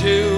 to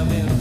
having